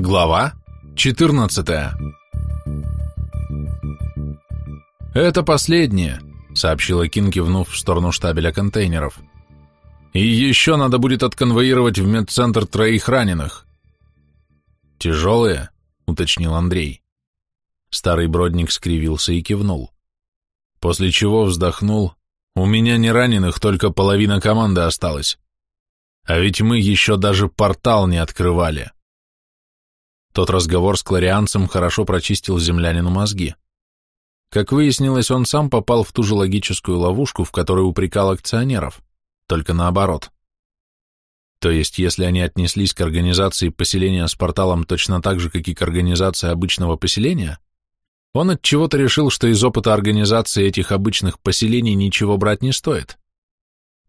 Глава 14 «Это последнее», — сообщила Кин, кивнув в сторону штабеля контейнеров. «И еще надо будет отконвоировать в медцентр троих раненых». «Тяжелые?» — уточнил Андрей. Старый бродник скривился и кивнул. После чего вздохнул. «У меня не раненых, только половина команды осталась. А ведь мы еще даже портал не открывали». Тот разговор с кларианцем хорошо прочистил землянину мозги. Как выяснилось, он сам попал в ту же логическую ловушку, в которой упрекал акционеров, только наоборот. То есть, если они отнеслись к организации поселения с порталом точно так же, как и к организации обычного поселения, он от чего-то решил, что из опыта организации этих обычных поселений ничего брать не стоит.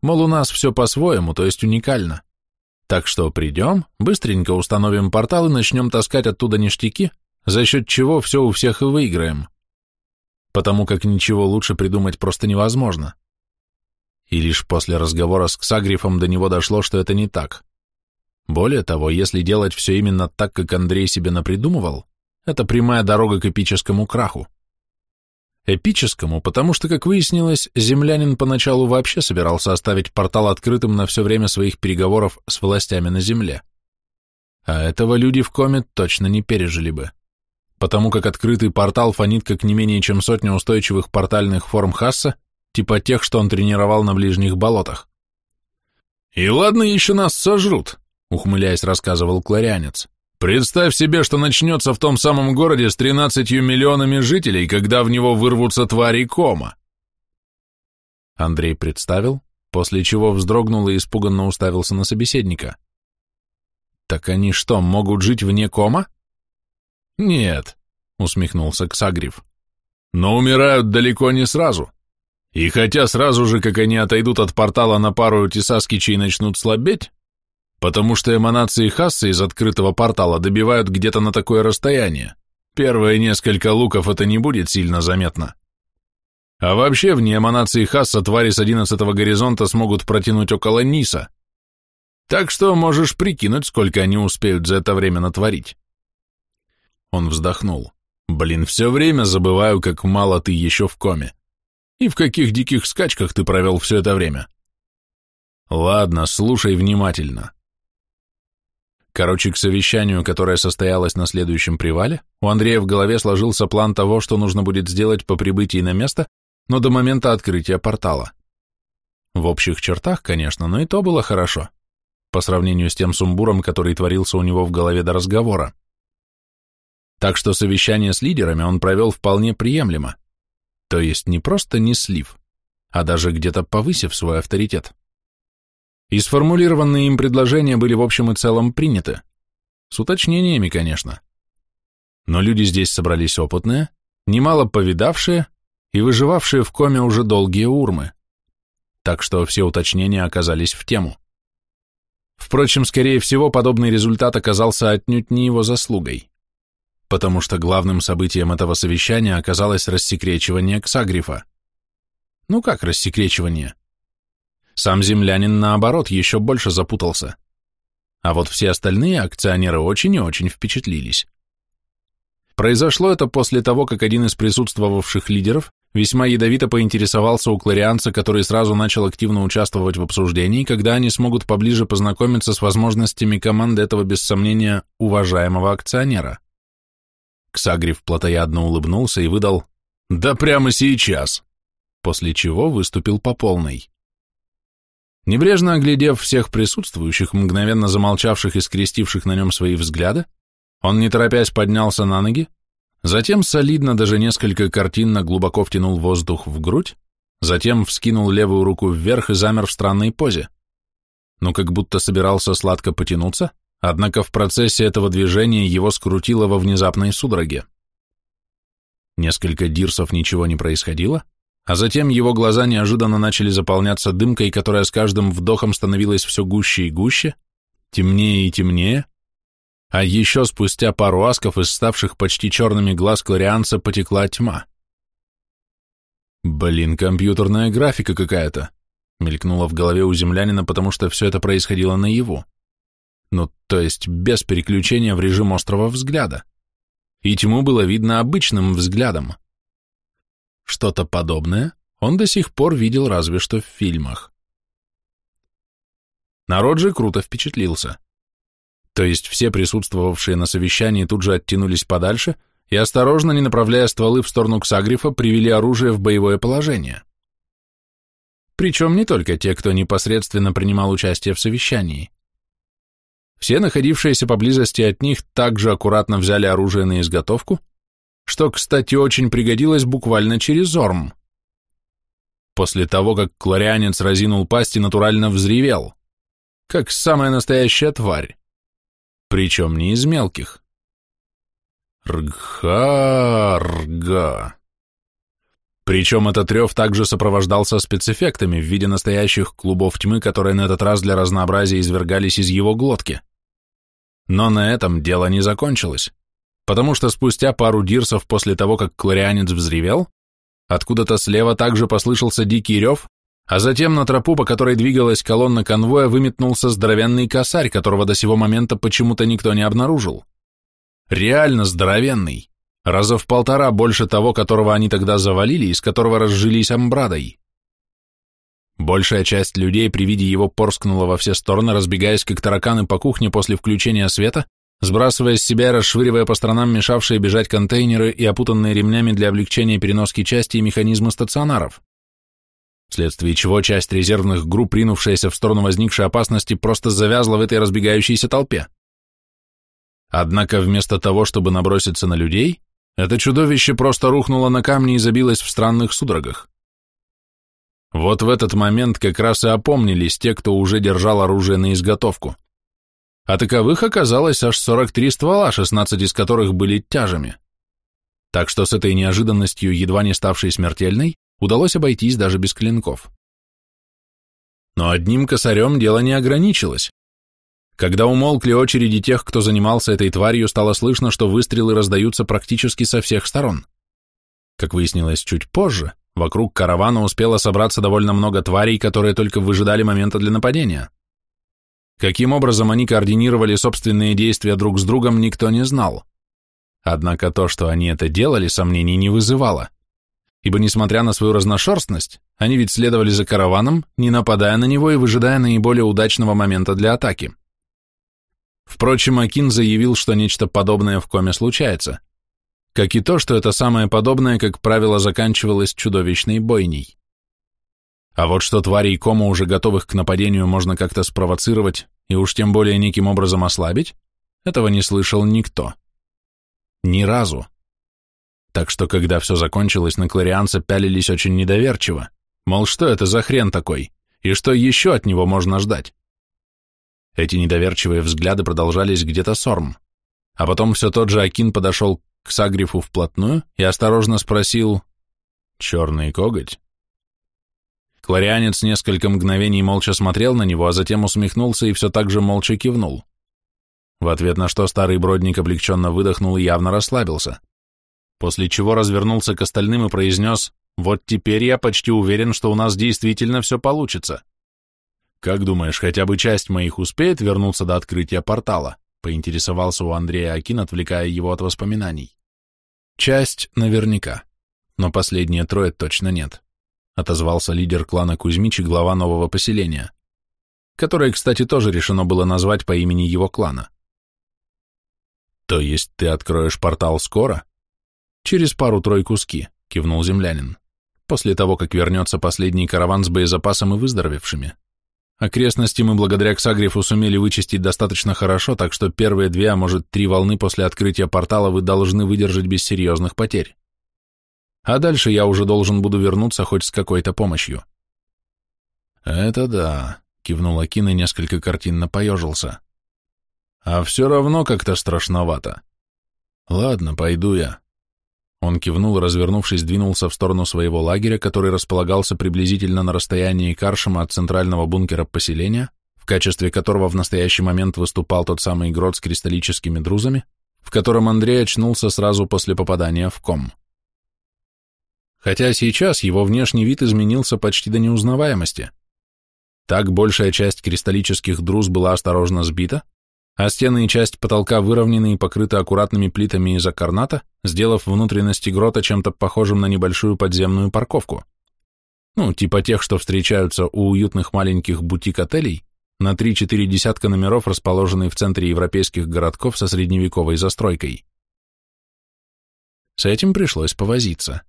Мол, у нас все по-своему, то есть уникально. Так что придем, быстренько установим портал и начнем таскать оттуда ништяки, за счет чего все у всех и выиграем. Потому как ничего лучше придумать просто невозможно. И лишь после разговора с Ксагрифом до него дошло, что это не так. Более того, если делать все именно так, как Андрей себе напридумывал, это прямая дорога к эпическому краху. Эпическому, потому что, как выяснилось, землянин поначалу вообще собирался оставить портал открытым на все время своих переговоров с властями на Земле. А этого люди в коме точно не пережили бы, потому как открытый портал фонит как не менее чем сотня устойчивых портальных форм Хасса, типа тех, что он тренировал на ближних болотах. «И ладно, еще нас сожрут», — ухмыляясь, рассказывал кларянец. Представь себе, что начнется в том самом городе с 13 миллионами жителей, когда в него вырвутся твари кома. Андрей представил, после чего вздрогнул и испуганно уставился на собеседника. Так они что, могут жить вне кома? Нет, усмехнулся Ксагриф. Но умирают далеко не сразу. И хотя сразу же, как они отойдут от портала на пару тесаскичей начнут слабеть, потому что эманации Хасса из открытого портала добивают где-то на такое расстояние. Первые несколько луков это не будет сильно заметно. А вообще, вне эманации Хасса твари с одиннадцатого горизонта смогут протянуть около Ниса. Так что можешь прикинуть, сколько они успеют за это время натворить. Он вздохнул. Блин, все время забываю, как мало ты еще в коме. И в каких диких скачках ты провел все это время. Ладно, слушай внимательно. Короче, к совещанию, которое состоялось на следующем привале, у Андрея в голове сложился план того, что нужно будет сделать по прибытии на место, но до момента открытия портала. В общих чертах, конечно, но и то было хорошо, по сравнению с тем сумбуром, который творился у него в голове до разговора. Так что совещание с лидерами он провел вполне приемлемо, то есть не просто не слив, а даже где-то повысив свой авторитет и сформулированные им предложения были в общем и целом приняты. С уточнениями, конечно. Но люди здесь собрались опытные, немало повидавшие и выживавшие в коме уже долгие урмы. Так что все уточнения оказались в тему. Впрочем, скорее всего, подобный результат оказался отнюдь не его заслугой, потому что главным событием этого совещания оказалось рассекречивание Ксагрифа. Ну как рассекречивание? Сам землянин, наоборот, еще больше запутался. А вот все остальные акционеры очень и очень впечатлились. Произошло это после того, как один из присутствовавших лидеров весьма ядовито поинтересовался у кларианца, который сразу начал активно участвовать в обсуждении, когда они смогут поближе познакомиться с возможностями команды этого, без сомнения, уважаемого акционера. Ксагриф плотоядно улыбнулся и выдал «Да прямо сейчас!» после чего выступил по полной. Небрежно оглядев всех присутствующих, мгновенно замолчавших и скрестивших на нем свои взгляды, он, не торопясь, поднялся на ноги, затем солидно даже несколько картинно глубоко втянул воздух в грудь, затем вскинул левую руку вверх и замер в странной позе. Ну, как будто собирался сладко потянуться, однако в процессе этого движения его скрутило во внезапной судороге. Несколько дирсов ничего не происходило, а затем его глаза неожиданно начали заполняться дымкой, которая с каждым вдохом становилась все гуще и гуще, темнее и темнее, а еще спустя пару асков из ставших почти черными глаз кларианца потекла тьма. «Блин, компьютерная графика какая-то», — мелькнула в голове у землянина, потому что все это происходило наяву. «Ну то есть без переключения в режим острого взгляда. И тьму было видно обычным взглядом. Что-то подобное он до сих пор видел разве что в фильмах. Народ же круто впечатлился. То есть все присутствовавшие на совещании тут же оттянулись подальше и, осторожно, не направляя стволы в сторону Ксагрифа, привели оружие в боевое положение. Причем не только те, кто непосредственно принимал участие в совещании. Все находившиеся поблизости от них также аккуратно взяли оружие на изготовку, что, кстати, очень пригодилось буквально через Орм. После того, как кларианец разинул пасть и натурально взревел, как самая настоящая тварь, причем не из мелких. Ргха-рга. Причем этот рев также сопровождался спецэффектами в виде настоящих клубов тьмы, которые на этот раз для разнообразия извергались из его глотки. Но на этом дело не закончилось, потому что спустя пару дирсов после того, как кларианец взревел, откуда-то слева также послышался дикий рев, а затем на тропу, по которой двигалась колонна конвоя, выметнулся здоровенный косарь, которого до сего момента почему-то никто не обнаружил. Реально здоровенный, раза в полтора больше того, которого они тогда завалили, из которого разжились амбрадой. Большая часть людей при виде его порскнула во все стороны, разбегаясь как тараканы по кухне после включения света, сбрасывая с себя и расшвыривая по сторонам мешавшие бежать контейнеры и опутанные ремнями для облегчения переноски части и механизмы стационаров. Вследствие чего часть резервных групп, ринувшаяся в сторону возникшей опасности, просто завязла в этой разбегающейся толпе. Однако вместо того, чтобы наброситься на людей, это чудовище просто рухнуло на камни и забилось в странных судорогах. Вот в этот момент как раз и опомнились те, кто уже держал оружие на изготовку. А таковых оказалось аж 43 ствола, 16 из которых были тяжами. Так что с этой неожиданностью, едва не ставшей смертельной, удалось обойтись даже без клинков. Но одним косарем дело не ограничилось. Когда умолкли очереди тех, кто занимался этой тварью, стало слышно, что выстрелы раздаются практически со всех сторон. Как выяснилось чуть позже, Вокруг каравана успело собраться довольно много тварей, которые только выжидали момента для нападения. Каким образом они координировали собственные действия друг с другом, никто не знал. Однако то, что они это делали, сомнений не вызывало. Ибо, несмотря на свою разношерстность, они ведь следовали за караваном, не нападая на него и выжидая наиболее удачного момента для атаки. Впрочем, Акин заявил, что нечто подобное в коме случается как и то, что это самое подобное, как правило, заканчивалось чудовищной бойней. А вот что тварей кома, уже готовых к нападению, можно как-то спровоцировать и уж тем более неким образом ослабить, этого не слышал никто. Ни разу. Так что, когда все закончилось, на кларианца пялились очень недоверчиво, мол, что это за хрен такой, и что еще от него можно ждать? Эти недоверчивые взгляды продолжались где-то сорм, а потом все тот же Акин подошел к Сагрифу вплотную и осторожно спросил «Черный коготь?». Кларианец несколько мгновений молча смотрел на него, а затем усмехнулся и все так же молча кивнул. В ответ на что старый бродник облегченно выдохнул и явно расслабился, после чего развернулся к остальным и произнес «Вот теперь я почти уверен, что у нас действительно все получится». «Как думаешь, хотя бы часть моих успеет вернуться до открытия портала?» поинтересовался у Андрея Акин, отвлекая его от воспоминаний. Часть наверняка, но последние трое точно нет, отозвался лидер клана Кузьмич и глава нового поселения, которое, кстати, тоже решено было назвать по имени его клана. То есть ты откроешь портал скоро? Через пару-тройку ски, кивнул землянин, после того, как вернется последний караван с боезапасом и выздоровевшими. Окрестности мы благодаря Ксагрифу сумели вычистить достаточно хорошо, так что первые две, а может три волны после открытия портала вы должны выдержать без серьезных потерь. А дальше я уже должен буду вернуться хоть с какой-то помощью. Это да, кивнул Акин и несколько картинно поежился. А все равно как-то страшновато. Ладно, пойду я. Он кивнул и, развернувшись, двинулся в сторону своего лагеря, который располагался приблизительно на расстоянии Каршема от центрального бункера поселения, в качестве которого в настоящий момент выступал тот самый грот с кристаллическими друзами, в котором Андрей очнулся сразу после попадания в ком. Хотя сейчас его внешний вид изменился почти до неузнаваемости. Так большая часть кристаллических друз была осторожно сбита, а стены и часть потолка выровнены и покрыты аккуратными плитами из аккарната, сделав внутренности грота чем-то похожим на небольшую подземную парковку. Ну, типа тех, что встречаются у уютных маленьких бутик-отелей, на 3-4 десятка номеров, расположенные в центре европейских городков со средневековой застройкой. С этим пришлось повозиться.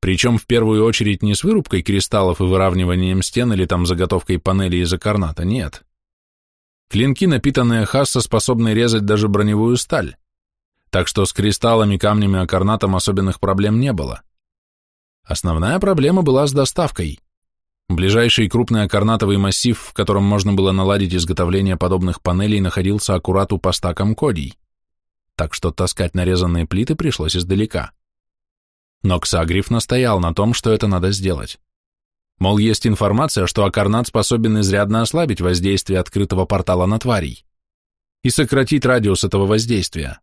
Причем в первую очередь не с вырубкой кристаллов и выравниванием стен или там заготовкой панелей из аккарната, нет. Клинки, напитанные хасса, способны резать даже броневую сталь, так что с кристаллами, камнями и аккарнатом особенных проблем не было. Основная проблема была с доставкой. Ближайший крупный аккарнатовый массив, в котором можно было наладить изготовление подобных панелей, находился аккурат у поста Комкодий, так что таскать нарезанные плиты пришлось издалека. Но Ксагриф настоял на том, что это надо сделать. Мол, есть информация, что Акарнат способен изрядно ослабить воздействие открытого портала на тварей и сократить радиус этого воздействия.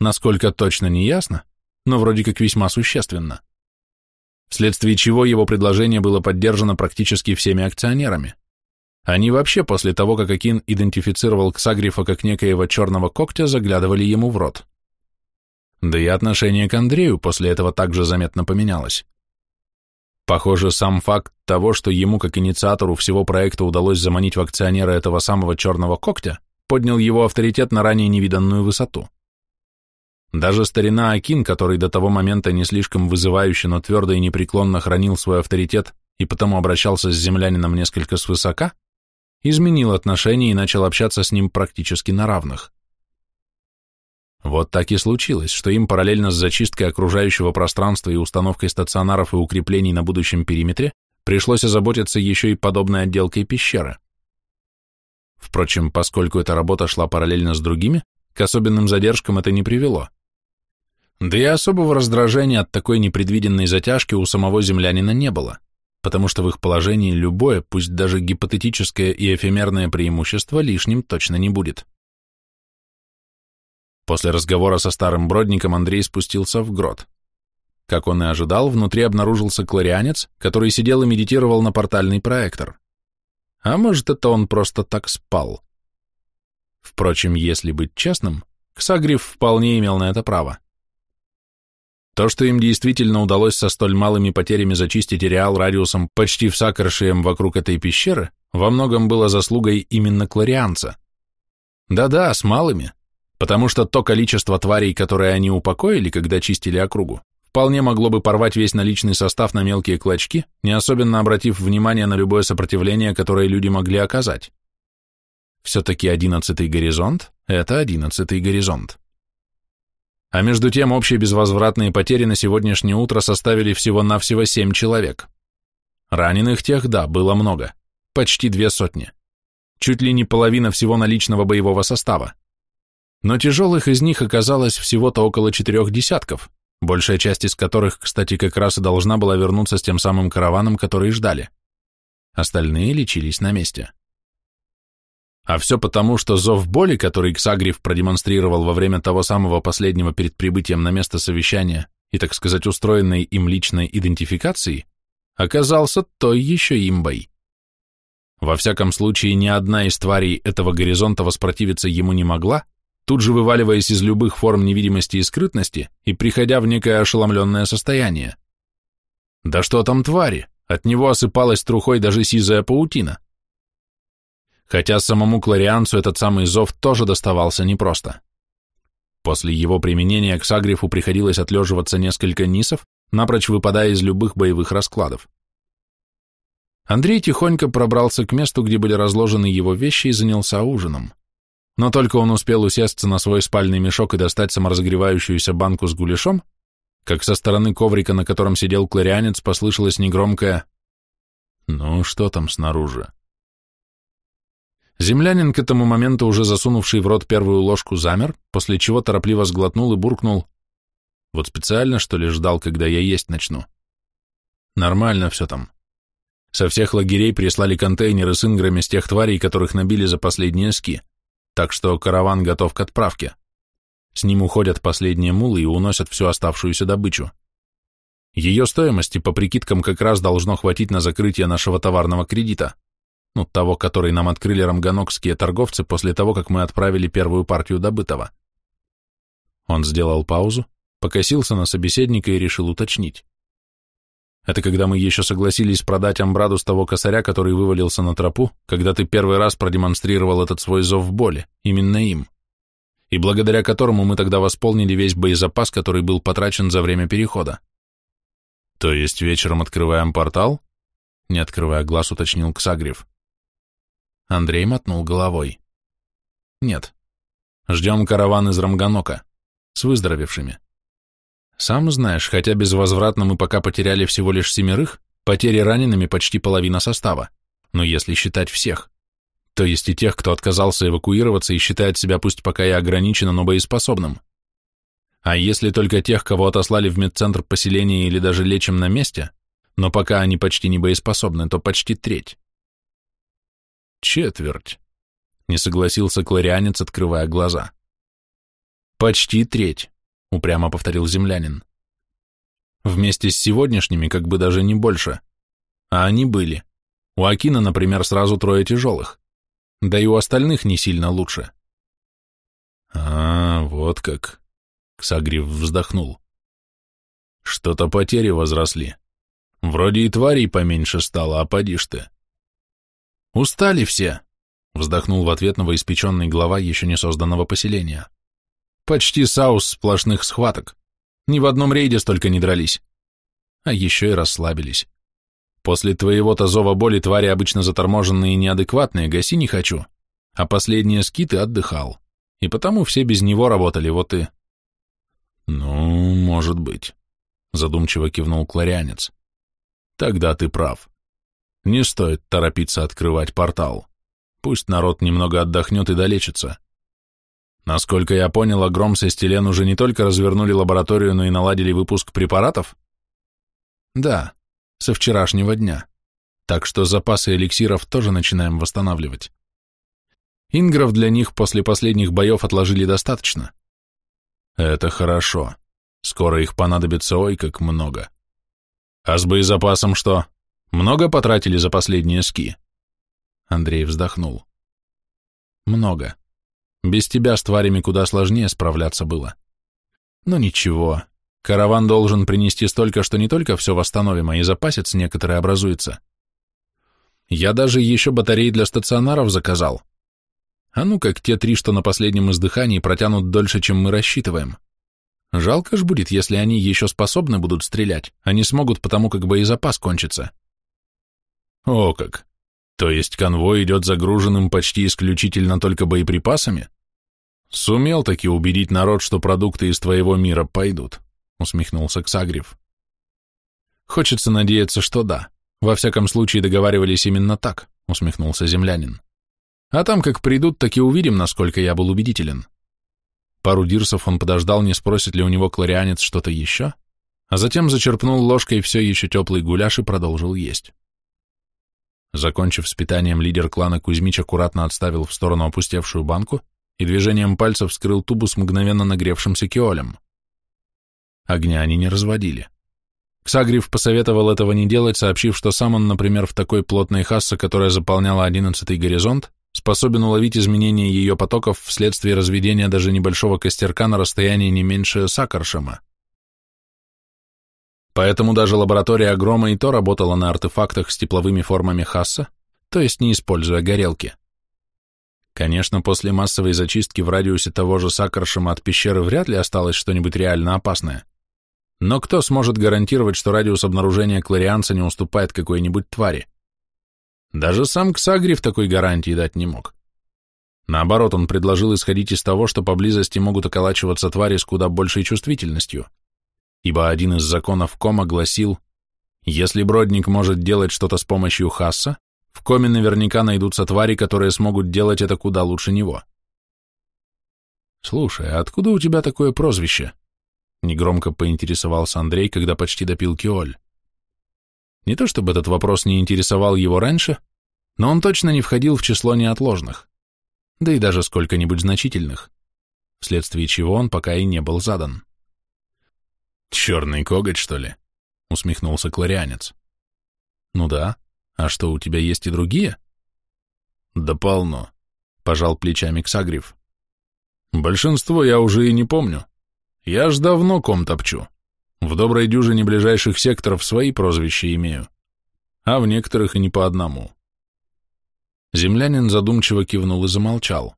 Насколько точно не ясно, но вроде как весьма существенно. Вследствие чего его предложение было поддержано практически всеми акционерами. Они вообще после того, как Акин идентифицировал Ксагрифа как некоего черного когтя, заглядывали ему в рот. Да и отношение к Андрею после этого также заметно поменялось. Похоже, сам факт того, что ему, как инициатору всего проекта, удалось заманить в акционера этого самого черного когтя, поднял его авторитет на ранее невиданную высоту. Даже старина Акин, который до того момента не слишком вызывающе, но твердо и непреклонно хранил свой авторитет и потому обращался с землянином несколько свысока, изменил отношение и начал общаться с ним практически на равных. Вот так и случилось, что им параллельно с зачисткой окружающего пространства и установкой стационаров и укреплений на будущем периметре пришлось озаботиться еще и подобной отделкой пещеры. Впрочем, поскольку эта работа шла параллельно с другими, к особенным задержкам это не привело. Да и особого раздражения от такой непредвиденной затяжки у самого землянина не было, потому что в их положении любое, пусть даже гипотетическое и эфемерное преимущество лишним точно не будет. После разговора со старым бродником Андрей спустился в грот. Как он и ожидал, внутри обнаружился кларианец, который сидел и медитировал на портальный проектор. А может, это он просто так спал. Впрочем, если быть честным, Ксагриф вполне имел на это право. То, что им действительно удалось со столь малыми потерями зачистить реал радиусом почти в сакаршием вокруг этой пещеры, во многом было заслугой именно кларианца. Да-да, с малыми, потому что то количество тварей, которые они упокоили, когда чистили округу, вполне могло бы порвать весь наличный состав на мелкие клочки, не особенно обратив внимание на любое сопротивление, которое люди могли оказать. Все-таки одиннадцатый горизонт — это одиннадцатый горизонт. А между тем общие безвозвратные потери на сегодняшнее утро составили всего-навсего семь человек. Раненых тех, да, было много, почти две сотни. Чуть ли не половина всего наличного боевого состава но тяжелых из них оказалось всего-то около четырех десятков, большая часть из которых, кстати, как раз и должна была вернуться с тем самым караваном, который ждали. Остальные лечились на месте. А все потому, что зов боли, который Ксагриф продемонстрировал во время того самого последнего перед прибытием на место совещания и, так сказать, устроенной им личной идентификации, оказался той еще имбой. Во всяком случае, ни одна из тварей этого горизонта воспротивиться ему не могла, тут же вываливаясь из любых форм невидимости и скрытности и приходя в некое ошеломленное состояние. Да что там твари, от него осыпалась трухой даже сизая паутина. Хотя самому Кларианцу этот самый зов тоже доставался непросто. После его применения к Сагрифу приходилось отлеживаться несколько нисов, напрочь выпадая из любых боевых раскладов. Андрей тихонько пробрался к месту, где были разложены его вещи, и занялся ужином. Но только он успел усесться на свой спальный мешок и достать саморазогревающуюся банку с гуляшом, как со стороны коврика, на котором сидел кларианец, послышалось негромкое «Ну, что там снаружи?» Землянин, к этому моменту уже засунувший в рот первую ложку, замер, после чего торопливо сглотнул и буркнул «Вот специально, что ли, ждал, когда я есть начну?» «Нормально все там. Со всех лагерей прислали контейнеры с инграми с тех тварей, которых набили за последние ски так что караван готов к отправке. С ним уходят последние мулы и уносят всю оставшуюся добычу. Ее стоимости, по прикидкам, как раз должно хватить на закрытие нашего товарного кредита. ну, того, который нам открыли рамганокские торговцы после того, как мы отправили первую партию добытого. Он сделал паузу, покосился на собеседника и решил уточнить. Это когда мы еще согласились продать Амбраду с того косаря, который вывалился на тропу, когда ты первый раз продемонстрировал этот свой зов боли, именно им, и благодаря которому мы тогда восполнили весь боезапас, который был потрачен за время перехода. То есть вечером открываем портал? Не открывая глаз, уточнил Ксагрев. Андрей мотнул головой. Нет. Ждем караван из Рамганока. С выздоровевшими. Сам знаешь, хотя безвозвратно мы пока потеряли всего лишь семерых, потери ранеными почти половина состава. Но если считать всех, то есть и тех, кто отказался эвакуироваться и считает себя пусть пока и ограниченно, но боеспособным. А если только тех, кого отослали в медцентр поселения или даже лечим на месте, но пока они почти не боеспособны, то почти треть. Четверть. Не согласился кларианец, открывая глаза. Почти треть, упрямо повторил землянин. Вместе с сегодняшними как бы даже не больше. А они были. У Акина, например, сразу трое тяжелых. Да и у остальных не сильно лучше. А, вот как. Ксагрив вздохнул. Что-то потери возросли. Вроде и тварей поменьше стало, а поди ж ты. Устали все, вздохнул в ответ новоиспеченный глава еще не созданного поселения. Почти саус сплошных схваток. Ни в одном рейде столько не дрались. А еще и расслабились. После твоего-то зова боли твари обычно заторможенные и неадекватные, гаси не хочу. А последние скиты отдыхал. И потому все без него работали, вот и... Ну, может быть, задумчиво кивнул кларянец. Тогда ты прав. Не стоит торопиться открывать портал. Пусть народ немного отдохнет и долечится. Насколько я понял, Агром с Эстелен уже не только развернули лабораторию, но и наладили выпуск препаратов? Да, со вчерашнего дня. Так что запасы эликсиров тоже начинаем восстанавливать. Ингров для них после последних боев отложили достаточно. Это хорошо. Скоро их понадобится ой как много. А с боезапасом что? Много потратили за последние ски? Андрей вздохнул. Много. Без тебя с тварями куда сложнее справляться было. Но ничего, караван должен принести столько, что не только все восстановим, а и запасец некоторые образуется. Я даже еще батареи для стационаров заказал. А ну как те три, что на последнем издыхании протянут дольше, чем мы рассчитываем. Жалко ж будет, если они еще способны будут стрелять, а не смогут потому, как боезапас кончится. О как! То есть конвой идет загруженным почти исключительно только боеприпасами? Сумел таки убедить народ, что продукты из твоего мира пойдут, усмехнулся Ксагрев. Хочется надеяться, что да. Во всяком случае договаривались именно так, усмехнулся землянин. А там как придут, так и увидим, насколько я был убедителен. Пару дирсов он подождал, не спросит ли у него кларианец что-то еще, а затем зачерпнул ложкой все еще теплый гуляш и продолжил есть. Закончив с питанием, лидер клана Кузьмич аккуратно отставил в сторону опустевшую банку и движением пальцев вскрыл тубу с мгновенно нагревшимся киолем. Огня они не разводили. Ксагрив посоветовал этого не делать, сообщив, что сам он, например, в такой плотной хассе, которая заполняла одиннадцатый горизонт, способен уловить изменения ее потоков вследствие разведения даже небольшого костерка на расстоянии не меньше Сакаршема. Поэтому даже лаборатория Агрома и то работала на артефактах с тепловыми формами Хасса, то есть не используя горелки. Конечно, после массовой зачистки в радиусе того же Сакаршема от пещеры вряд ли осталось что-нибудь реально опасное. Но кто сможет гарантировать, что радиус обнаружения кларианца не уступает какой-нибудь твари? Даже сам Ксагриф такой гарантии дать не мог. Наоборот, он предложил исходить из того, что поблизости могут околачиваться твари с куда большей чувствительностью – ибо один из законов Кома гласил, если Бродник может делать что-то с помощью Хасса, в Коме наверняка найдутся твари, которые смогут делать это куда лучше него. «Слушай, а откуда у тебя такое прозвище?» Негромко поинтересовался Андрей, когда почти допил киоль. Не то чтобы этот вопрос не интересовал его раньше, но он точно не входил в число неотложных, да и даже сколько-нибудь значительных, вследствие чего он пока и не был задан. «Черный коготь, что ли?» — усмехнулся кларианец. «Ну да. А что, у тебя есть и другие?» Да полно, пожал плечами Ксагриф. Большинство я уже и не помню. Я ж давно ком топчу. В доброй дюжине ближайших секторов свои прозвища имею, а в некоторых и не по одному. Землянин задумчиво кивнул и замолчал,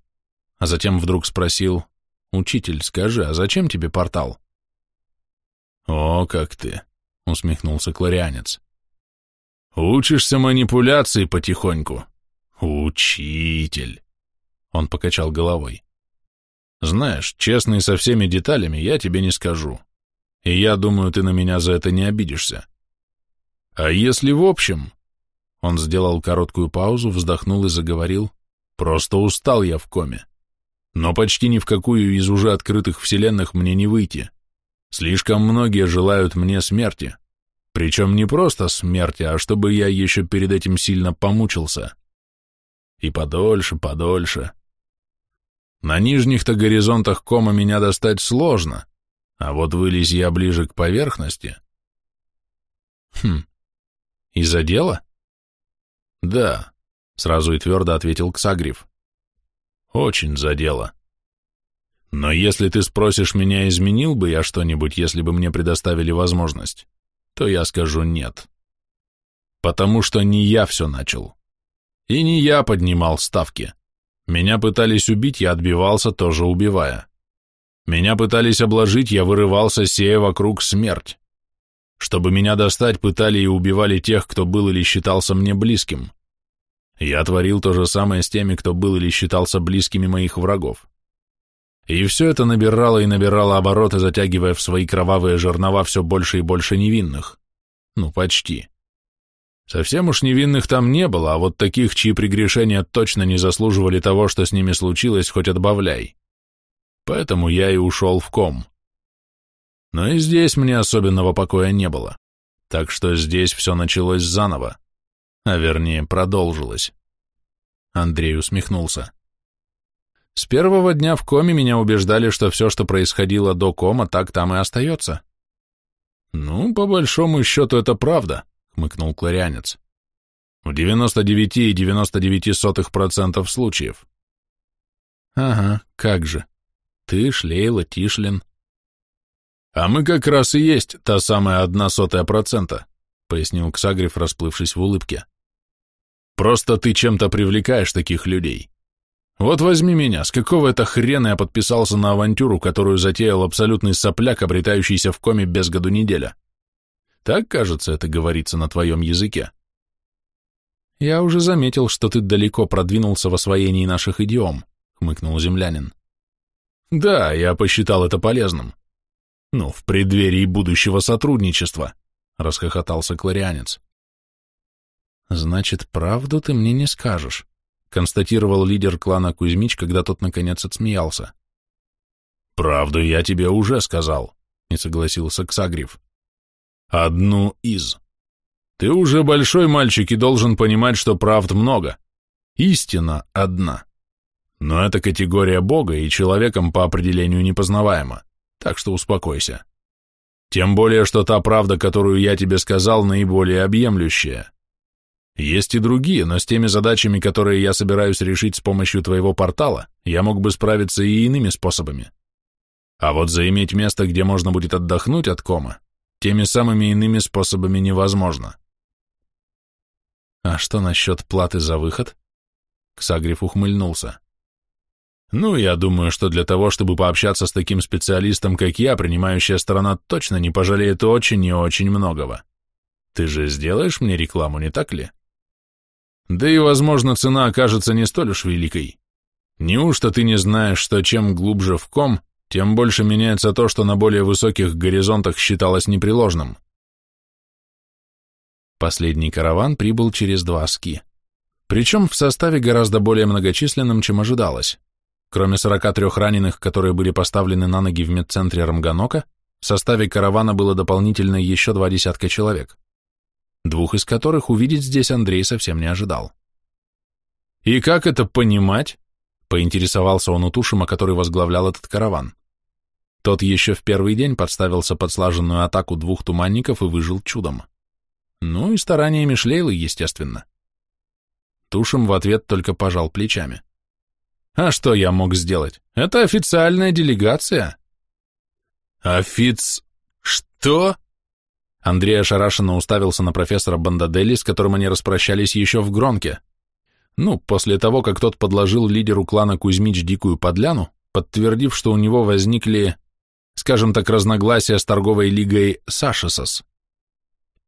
а затем вдруг спросил, «Учитель, скажи, а зачем тебе портал?» «О, как ты!» — усмехнулся кларианец. «Учишься манипуляции потихоньку. Учитель!» Он покачал головой. «Знаешь, честный со всеми деталями я тебе не скажу. И я думаю, ты на меня за это не обидишься. А если в общем...» Он сделал короткую паузу, вздохнул и заговорил. «Просто устал я в коме. Но почти ни в какую из уже открытых вселенных мне не выйти. Слишком многие желают мне смерти. Причем не просто смерти, а чтобы я еще перед этим сильно помучился. И подольше, подольше. На нижних-то горизонтах кома меня достать сложно, а вот вылез я ближе к поверхности. Хм, из-за дела? Да, сразу и твердо ответил Ксагриф. Очень за дело. Но если ты спросишь меня, изменил бы я что-нибудь, если бы мне предоставили возможность, то я скажу нет. Потому что не я все начал. И не я поднимал ставки. Меня пытались убить, я отбивался, тоже убивая. Меня пытались обложить, я вырывался, сея вокруг смерть. Чтобы меня достать, пытали и убивали тех, кто был или считался мне близким. Я творил то же самое с теми, кто был или считался близкими моих врагов. И все это набирало и набирало обороты, затягивая в свои кровавые жернова все больше и больше невинных. Ну, почти. Совсем уж невинных там не было, а вот таких, чьи прегрешения точно не заслуживали того, что с ними случилось, хоть отбавляй. Поэтому я и ушел в ком. Но и здесь мне особенного покоя не было, так что здесь все началось заново, а вернее продолжилось. Андрей усмехнулся. С первого дня в коме меня убеждали, что все, что происходило до кома, так там и остается. Ну, по большому счету, это правда, хмыкнул кларианец. В 99,99% случаев. Ага, как же. Ты, Шлейла, Тишлин. А мы как раз и есть та самая одна сотая процента, пояснил Ксагриф, расплывшись в улыбке. Просто ты чем-то привлекаешь таких людей. Вот возьми меня, с какого это хрена я подписался на авантюру, которую затеял абсолютный сопляк, обретающийся в коме без году неделя? Так, кажется, это говорится на твоем языке. Я уже заметил, что ты далеко продвинулся в освоении наших идиом, хмыкнул землянин. Да, я посчитал это полезным. Ну, в преддверии будущего сотрудничества, расхохотался кларианец. Значит, правду ты мне не скажешь констатировал лидер клана Кузьмич, когда тот наконец отсмеялся. «Правду я тебе уже сказал», — не согласился Ксагриф. «Одну из. Ты уже большой мальчик и должен понимать, что правд много. Истина одна. Но это категория Бога и человеком по определению непознаваема, так что успокойся. Тем более, что та правда, которую я тебе сказал, наиболее объемлющая. Есть и другие, но с теми задачами, которые я собираюсь решить с помощью твоего портала, я мог бы справиться и иными способами. А вот заиметь место, где можно будет отдохнуть от кома, теми самыми иными способами невозможно. А что насчет платы за выход? Ксагриф ухмыльнулся. Ну, я думаю, что для того, чтобы пообщаться с таким специалистом, как я, принимающая сторона точно не пожалеет очень и очень многого. Ты же сделаешь мне рекламу, не так ли? Да и, возможно, цена окажется не столь уж великой. Неужто ты не знаешь, что чем глубже в ком, тем больше меняется то, что на более высоких горизонтах считалось непреложным? Последний караван прибыл через два ски. Причем в составе гораздо более многочисленном, чем ожидалось. Кроме 43 раненых, которые были поставлены на ноги в медцентре Рамганока, в составе каравана было дополнительно еще два десятка человек двух из которых увидеть здесь Андрей совсем не ожидал. «И как это понимать?» — поинтересовался он у Тушима, который возглавлял этот караван. Тот еще в первый день подставился под слаженную атаку двух туманников и выжил чудом. Ну и стараниями Шлейлы, естественно. Тушем в ответ только пожал плечами. А что я мог сделать? Это официальная делегация. Офиц... что? Андрей ошарашенно уставился на профессора Бандаделли, с которым они распрощались еще в Гронке. Ну, после того, как тот подложил лидеру клана Кузьмич дикую подляну, подтвердив, что у него возникли, скажем так, разногласия с торговой лигой Сашесос.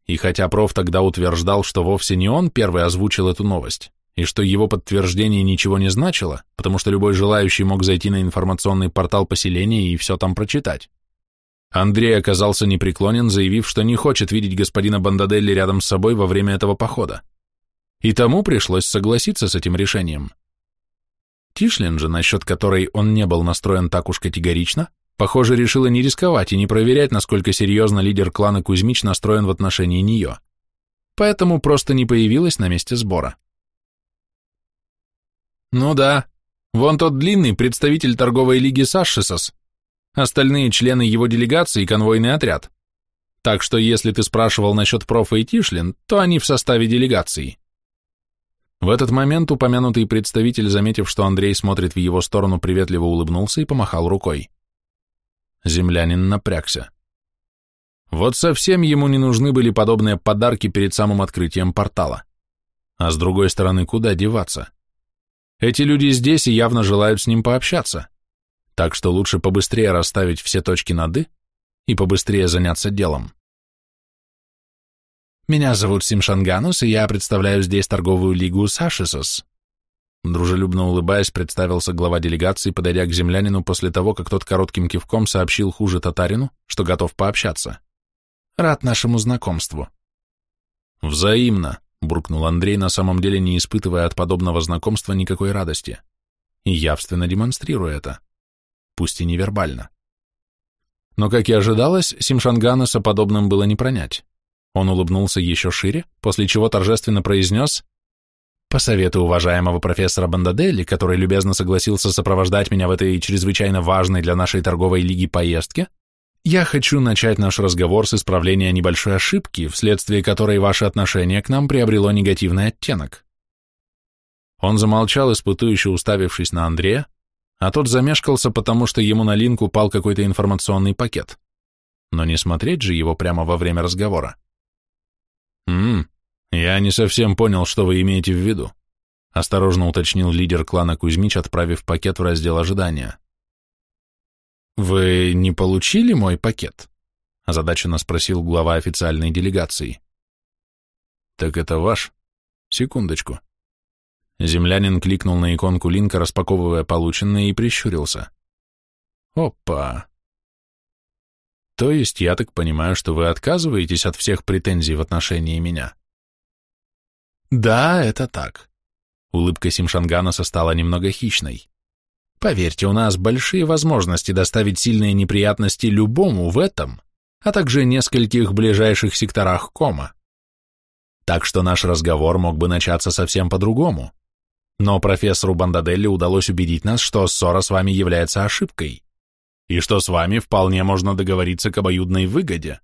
И хотя проф тогда утверждал, что вовсе не он первый озвучил эту новость, и что его подтверждение ничего не значило, потому что любой желающий мог зайти на информационный портал поселения и все там прочитать. Андрей оказался непреклонен, заявив, что не хочет видеть господина Бандаделли рядом с собой во время этого похода. И тому пришлось согласиться с этим решением. Тишлин же, насчет которой он не был настроен так уж категорично, похоже, решила не рисковать и не проверять, насколько серьезно лидер клана Кузьмич настроен в отношении нее. Поэтому просто не появилась на месте сбора. «Ну да, вон тот длинный представитель торговой лиги Сашисос, Остальные члены его делегации – конвойный отряд. Так что если ты спрашивал насчет профа и Тишлин, то они в составе делегации. В этот момент упомянутый представитель, заметив, что Андрей смотрит в его сторону, приветливо улыбнулся и помахал рукой. Землянин напрягся. Вот совсем ему не нужны были подобные подарки перед самым открытием портала. А с другой стороны, куда деваться? Эти люди здесь и явно желают с ним пообщаться так что лучше побыстрее расставить все точки над «и» и побыстрее заняться делом. «Меня зовут Симшанганус, и я представляю здесь торговую лигу Сашисос», Дружелюбно улыбаясь, представился глава делегации, подойдя к землянину после того, как тот коротким кивком сообщил хуже татарину, что готов пообщаться. «Рад нашему знакомству». «Взаимно», — буркнул Андрей, на самом деле не испытывая от подобного знакомства никакой радости, и явственно демонстрируя это пусть и невербально. Но, как и ожидалось, Симшанганеса подобным было не пронять. Он улыбнулся еще шире, после чего торжественно произнес «По совету уважаемого профессора Бандаделли, который любезно согласился сопровождать меня в этой чрезвычайно важной для нашей торговой лиги поездке, я хочу начать наш разговор с исправления небольшой ошибки, вследствие которой ваше отношение к нам приобрело негативный оттенок». Он замолчал, испытующе уставившись на Андрея, а тот замешкался, потому что ему на линк упал какой-то информационный пакет. Но не смотреть же его прямо во время разговора. «Ммм, я не совсем понял, что вы имеете в виду», осторожно уточнил лидер клана Кузьмич, отправив пакет в раздел ожидания. «Вы не получили мой пакет?» озадаченно спросил глава официальной делегации. «Так это ваш? Секундочку». Землянин кликнул на иконку линка, распаковывая полученное, и прищурился. Опа. То есть я так понимаю, что вы отказываетесь от всех претензий в отношении меня? Да, это так. Улыбка Симшанганаса стала немного хищной. Поверьте, у нас большие возможности доставить сильные неприятности любому в этом, а также нескольких ближайших секторах кома. Так что наш разговор мог бы начаться совсем по-другому. Но профессору Бандаделли удалось убедить нас, что ссора с вами является ошибкой, и что с вами вполне можно договориться к обоюдной выгоде.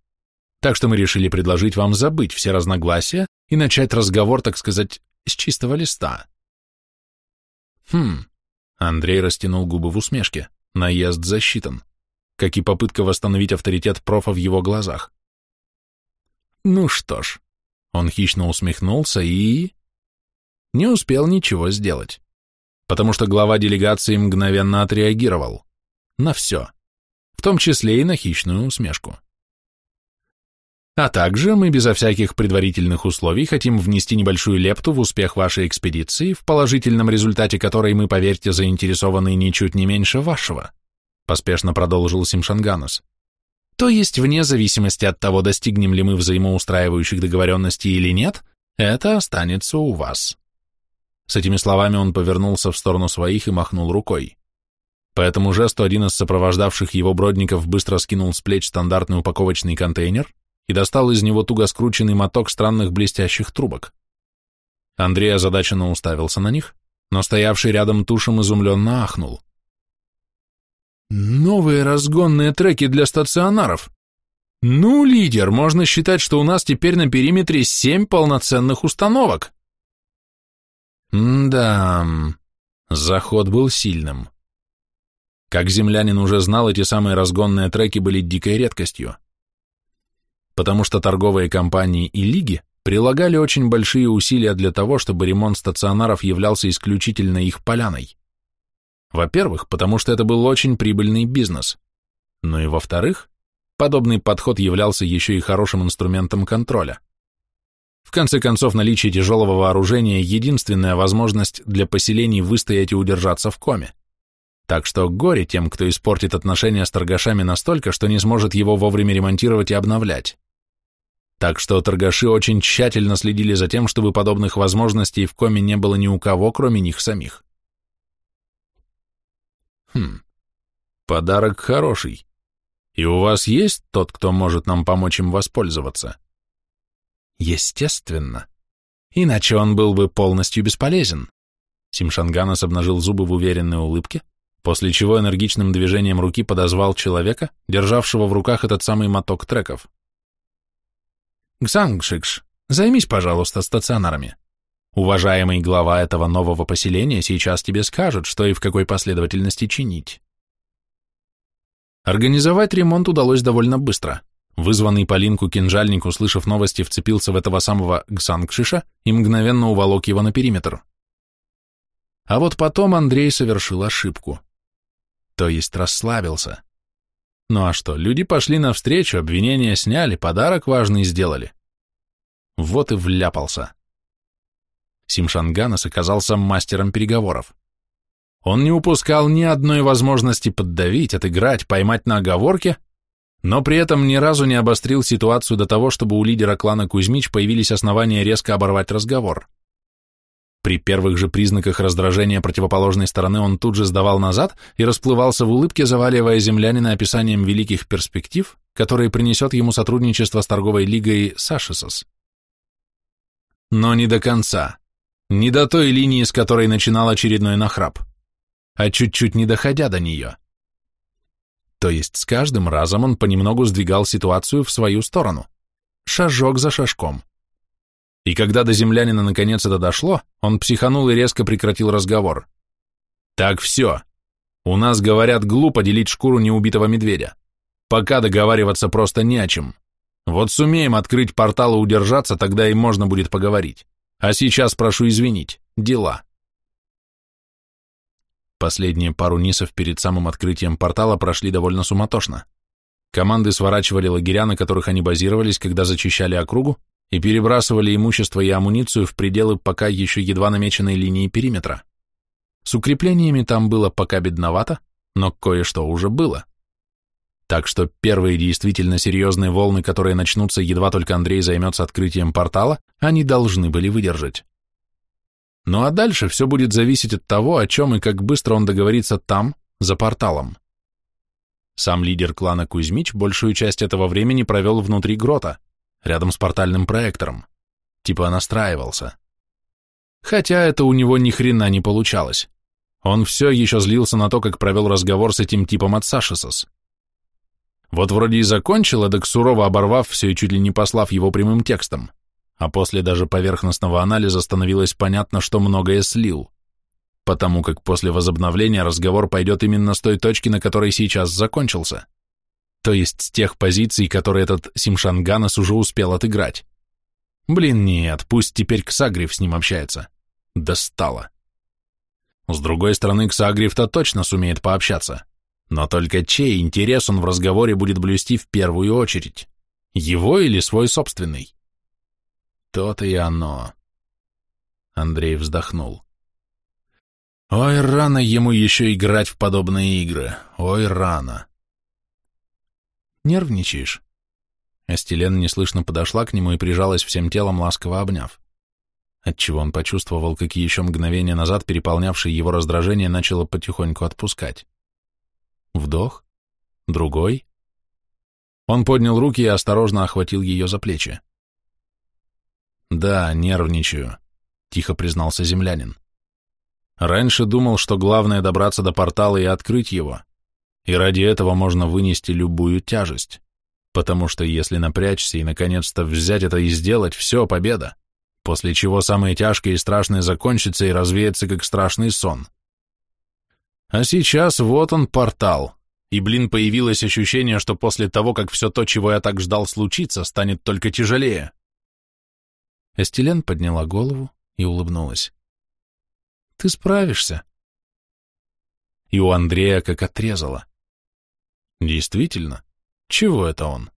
Так что мы решили предложить вам забыть все разногласия и начать разговор, так сказать, с чистого листа. Хм, Андрей растянул губы в усмешке. Наезд засчитан, как и попытка восстановить авторитет профа в его глазах. Ну что ж, он хищно усмехнулся и не успел ничего сделать, потому что глава делегации мгновенно отреагировал. На все, в том числе и на хищную усмешку. А также мы безо всяких предварительных условий хотим внести небольшую лепту в успех вашей экспедиции, в положительном результате которой мы, поверьте, заинтересованы ничуть не меньше вашего, поспешно продолжил Симшанганус. То есть, вне зависимости от того, достигнем ли мы взаимоустраивающих договоренностей или нет, это останется у вас. С этими словами он повернулся в сторону своих и махнул рукой. По этому жесту один из сопровождавших его бродников быстро скинул с плеч стандартный упаковочный контейнер и достал из него туго скрученный моток странных блестящих трубок. Андрей озадаченно уставился на них, но стоявший рядом тушем изумленно ахнул. «Новые разгонные треки для стационаров! Ну, лидер, можно считать, что у нас теперь на периметре семь полноценных установок!» Да, заход был сильным. Как землянин уже знал, эти самые разгонные треки были дикой редкостью. Потому что торговые компании и лиги прилагали очень большие усилия для того, чтобы ремонт стационаров являлся исключительно их поляной. Во-первых, потому что это был очень прибыльный бизнес. Ну и во-вторых, подобный подход являлся еще и хорошим инструментом контроля. В конце концов, наличие тяжелого вооружения – единственная возможность для поселений выстоять и удержаться в коме. Так что горе тем, кто испортит отношения с торгашами настолько, что не сможет его вовремя ремонтировать и обновлять. Так что торгаши очень тщательно следили за тем, чтобы подобных возможностей в коме не было ни у кого, кроме них самих. Хм, подарок хороший. И у вас есть тот, кто может нам помочь им воспользоваться? Естественно. Иначе он был бы полностью бесполезен. Симшанганас обнажил зубы в уверенной улыбке, после чего энергичным движением руки подозвал человека, державшего в руках этот самый моток треков. «Гсангшикш, займись, пожалуйста, стационарами. Уважаемый глава этого нового поселения сейчас тебе скажет, что и в какой последовательности чинить». Организовать ремонт удалось довольно быстро. Вызванный по линку кинжальник, услышав новости, вцепился в этого самого Гсангшиша и мгновенно уволок его на периметр. А вот потом Андрей совершил ошибку. То есть расслабился. Ну а что, люди пошли навстречу, обвинения сняли, подарок важный сделали. Вот и вляпался. Симшанганас оказался мастером переговоров. Он не упускал ни одной возможности поддавить, отыграть, поймать на оговорке, но при этом ни разу не обострил ситуацию до того, чтобы у лидера клана Кузьмич появились основания резко оборвать разговор. При первых же признаках раздражения противоположной стороны он тут же сдавал назад и расплывался в улыбке, заваливая землянина описанием великих перспектив, которые принесет ему сотрудничество с торговой лигой Сашисос. Но не до конца. Не до той линии, с которой начинал очередной нахрап, а чуть-чуть не доходя до нее. То есть с каждым разом он понемногу сдвигал ситуацию в свою сторону, шажок за шажком. И когда до землянина наконец это дошло, он психанул и резко прекратил разговор. «Так все. У нас, говорят, глупо делить шкуру неубитого медведя. Пока договариваться просто не о чем. Вот сумеем открыть портал и удержаться, тогда и можно будет поговорить. А сейчас прошу извинить. Дела». Последние пару нисов перед самым открытием портала прошли довольно суматошно. Команды сворачивали лагеря, на которых они базировались, когда зачищали округу, и перебрасывали имущество и амуницию в пределы пока еще едва намеченной линии периметра. С укреплениями там было пока бедновато, но кое-что уже было. Так что первые действительно серьезные волны, которые начнутся, едва только Андрей займется открытием портала, они должны были выдержать. Ну а дальше все будет зависеть от того, о чем и как быстро он договорится там, за порталом. Сам лидер клана Кузьмич большую часть этого времени провел внутри грота, рядом с портальным проектором. Типа настраивался. Хотя это у него ни хрена не получалось. Он все еще злился на то, как провел разговор с этим типом от Сашисос. Вот вроде и закончил, эдак сурово оборвав все и чуть ли не послав его прямым текстом а после даже поверхностного анализа становилось понятно, что многое слил, потому как после возобновления разговор пойдет именно с той точки, на которой сейчас закончился, то есть с тех позиций, которые этот Симшанганас уже успел отыграть. Блин, нет, пусть теперь Ксагриф с ним общается. Достало. С другой стороны, Ксагриф-то точно сумеет пообщаться. Но только чей интерес он в разговоре будет блюсти в первую очередь? Его или свой собственный? То-то и оно. Андрей вздохнул. Ой, рано ему еще играть в подобные игры. Ой, рано. Нервничаешь? Астелен неслышно подошла к нему и прижалась всем телом, ласково обняв. Отчего он почувствовал, как еще мгновение назад переполнявшее его раздражение начало потихоньку отпускать. Вдох, другой. Он поднял руки и осторожно охватил ее за плечи. «Да, нервничаю», — тихо признался землянин. «Раньше думал, что главное добраться до портала и открыть его, и ради этого можно вынести любую тяжесть, потому что если напрячься и наконец-то взять это и сделать, все, победа, после чего самое тяжкое и страшное закончится и развеется, как страшный сон. А сейчас вот он, портал». И, блин, появилось ощущение, что после того, как все то, чего я так ждал, случится, станет только тяжелее. Эстелен подняла голову и улыбнулась. «Ты справишься». И у Андрея как отрезало. «Действительно, чего это он?»